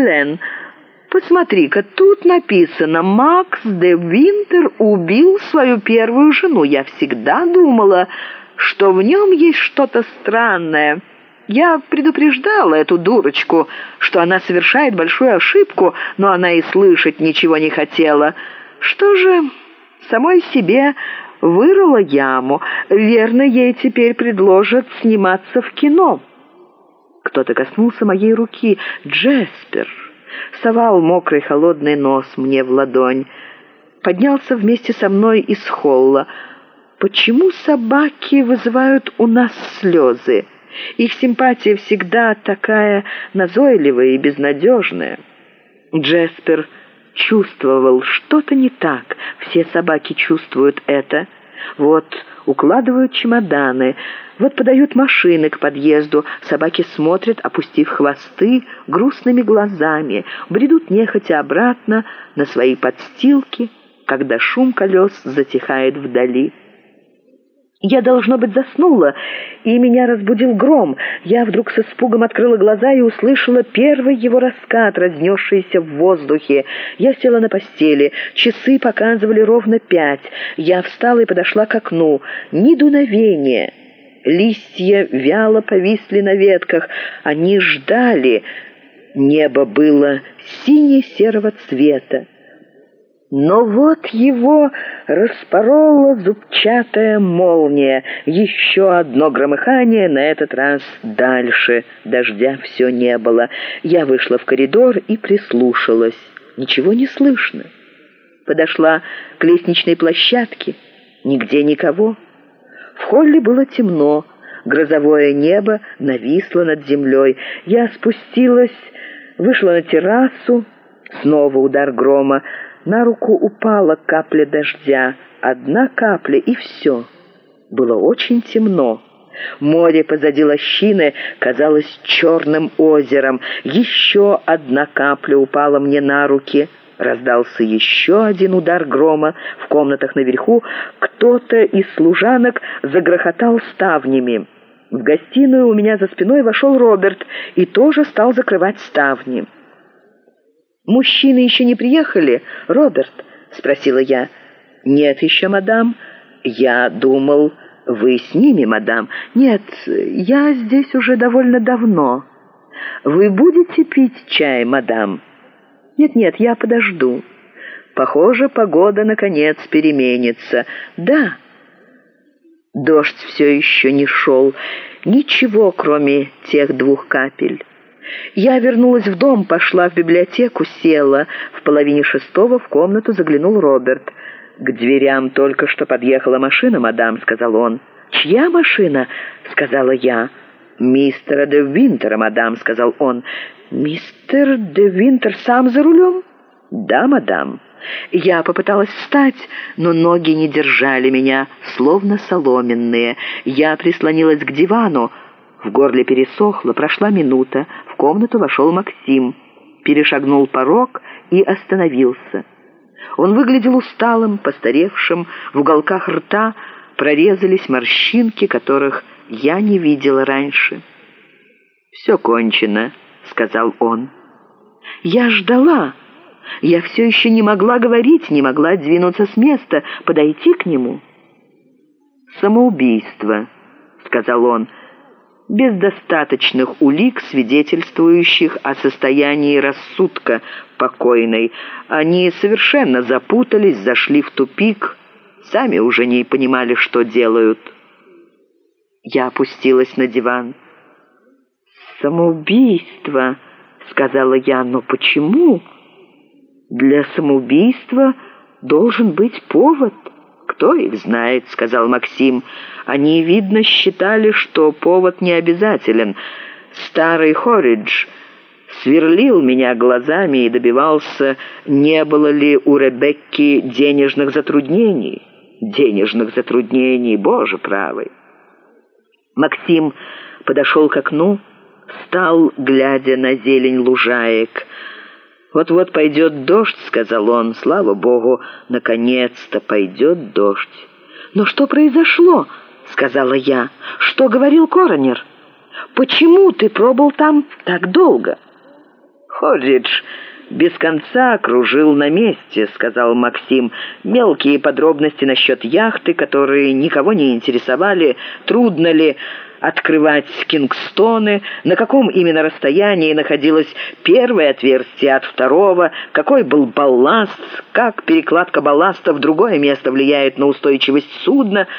Эллен, посмотри-ка, тут написано «Макс де Убил свою первую жену». Я всегда думала, что в нем есть что-то странное». Я предупреждала эту дурочку, что она совершает большую ошибку, но она и слышать ничего не хотела. Что же, самой себе вырыла яму. Верно, ей теперь предложат сниматься в кино. Кто-то коснулся моей руки. Джеспер совал мокрый холодный нос мне в ладонь. Поднялся вместе со мной из холла. Почему собаки вызывают у нас слезы? Их симпатия всегда такая назойливая и безнадежная. Джеспер чувствовал что-то не так. Все собаки чувствуют это. Вот укладывают чемоданы, вот подают машины к подъезду, собаки смотрят, опустив хвосты, грустными глазами, бредут нехотя обратно на свои подстилки, когда шум колес затихает вдали. Я, должно быть, заснула, и меня разбудил гром. Я вдруг с испугом открыла глаза и услышала первый его раскат, разнесшийся в воздухе. Я села на постели. Часы показывали ровно пять. Я встала и подошла к окну. Ни дуновения. Листья вяло повисли на ветках. Они ждали. Небо было сине-серого цвета. Но вот его распорола зубчатая молния. Еще одно громыхание, на этот раз дальше. Дождя все не было. Я вышла в коридор и прислушалась. Ничего не слышно. Подошла к лестничной площадке. Нигде никого. В холле было темно. Грозовое небо нависло над землей. Я спустилась, вышла на террасу. Снова удар грома. На руку упала капля дождя. Одна капля, и все. Было очень темно. Море позади лощины казалось черным озером. Еще одна капля упала мне на руки. Раздался еще один удар грома. В комнатах наверху кто-то из служанок загрохотал ставнями. В гостиную у меня за спиной вошел Роберт и тоже стал закрывать ставни. «Мужчины еще не приехали,Роберт?» — спросила я. «Нет еще, мадам. Я думал, вы с ними, мадам. Нет, я здесь уже довольно давно. Вы будете пить чай, мадам?» «Нет-нет, я подожду. Похоже, погода, наконец, переменится. Да». Дождь все еще не шел. Ничего, кроме тех двух капель. Я вернулась в дом, пошла в библиотеку, села. В половине шестого в комнату заглянул Роберт. «К дверям только что подъехала машина, мадам», — сказал он. «Чья машина?» — сказала я. «Мистера де Madame, сказал он. «Мистер деВинтер сам за рулем?» «Да, мадам». Я попыталась встать, но ноги не держали меня, словно соломенные. Я прислонилась к дивану. В горле пересохло, прошла минута. Комнату вошел Максим. Перешагнул порог и остановился. Он выглядел усталым, постаревшим. В уголках рта прорезались морщинки, которых я не видела раньше. «Все кончено», — сказал он. «Я ждала. Я все еще не могла говорить, не могла двинуться с места, подойти к нему». «Самоубийство», — сказал он, — без достаточных улик, свидетельствующих о состоянии рассудка покойной. Они совершенно запутались, зашли в тупик, сами уже не понимали, что делают. Я опустилась на диван. «Самоубийство», — сказала я, — «но почему?» «Для самоубийства должен быть повод». «Кто их знает», — сказал Максим. «Они, видно, считали, что повод не обязателен. Старый Хоридж сверлил меня глазами и добивался, не было ли у Ребекки денежных затруднений. Денежных затруднений, боже правый». Максим подошел к окну, стал, глядя на зелень лужаек, — «Вот-вот пойдет дождь», — сказал он. «Слава Богу, наконец-то пойдет дождь». «Но что произошло?» — сказала я. «Что говорил коронер? Почему ты пробыл там так долго?» Хорридж без конца кружил на месте», — сказал Максим. «Мелкие подробности насчет яхты, которые никого не интересовали, трудно ли открывать кингстоны, на каком именно расстоянии находилось первое отверстие от второго, какой был балласт, как перекладка балласта в другое место влияет на устойчивость судна —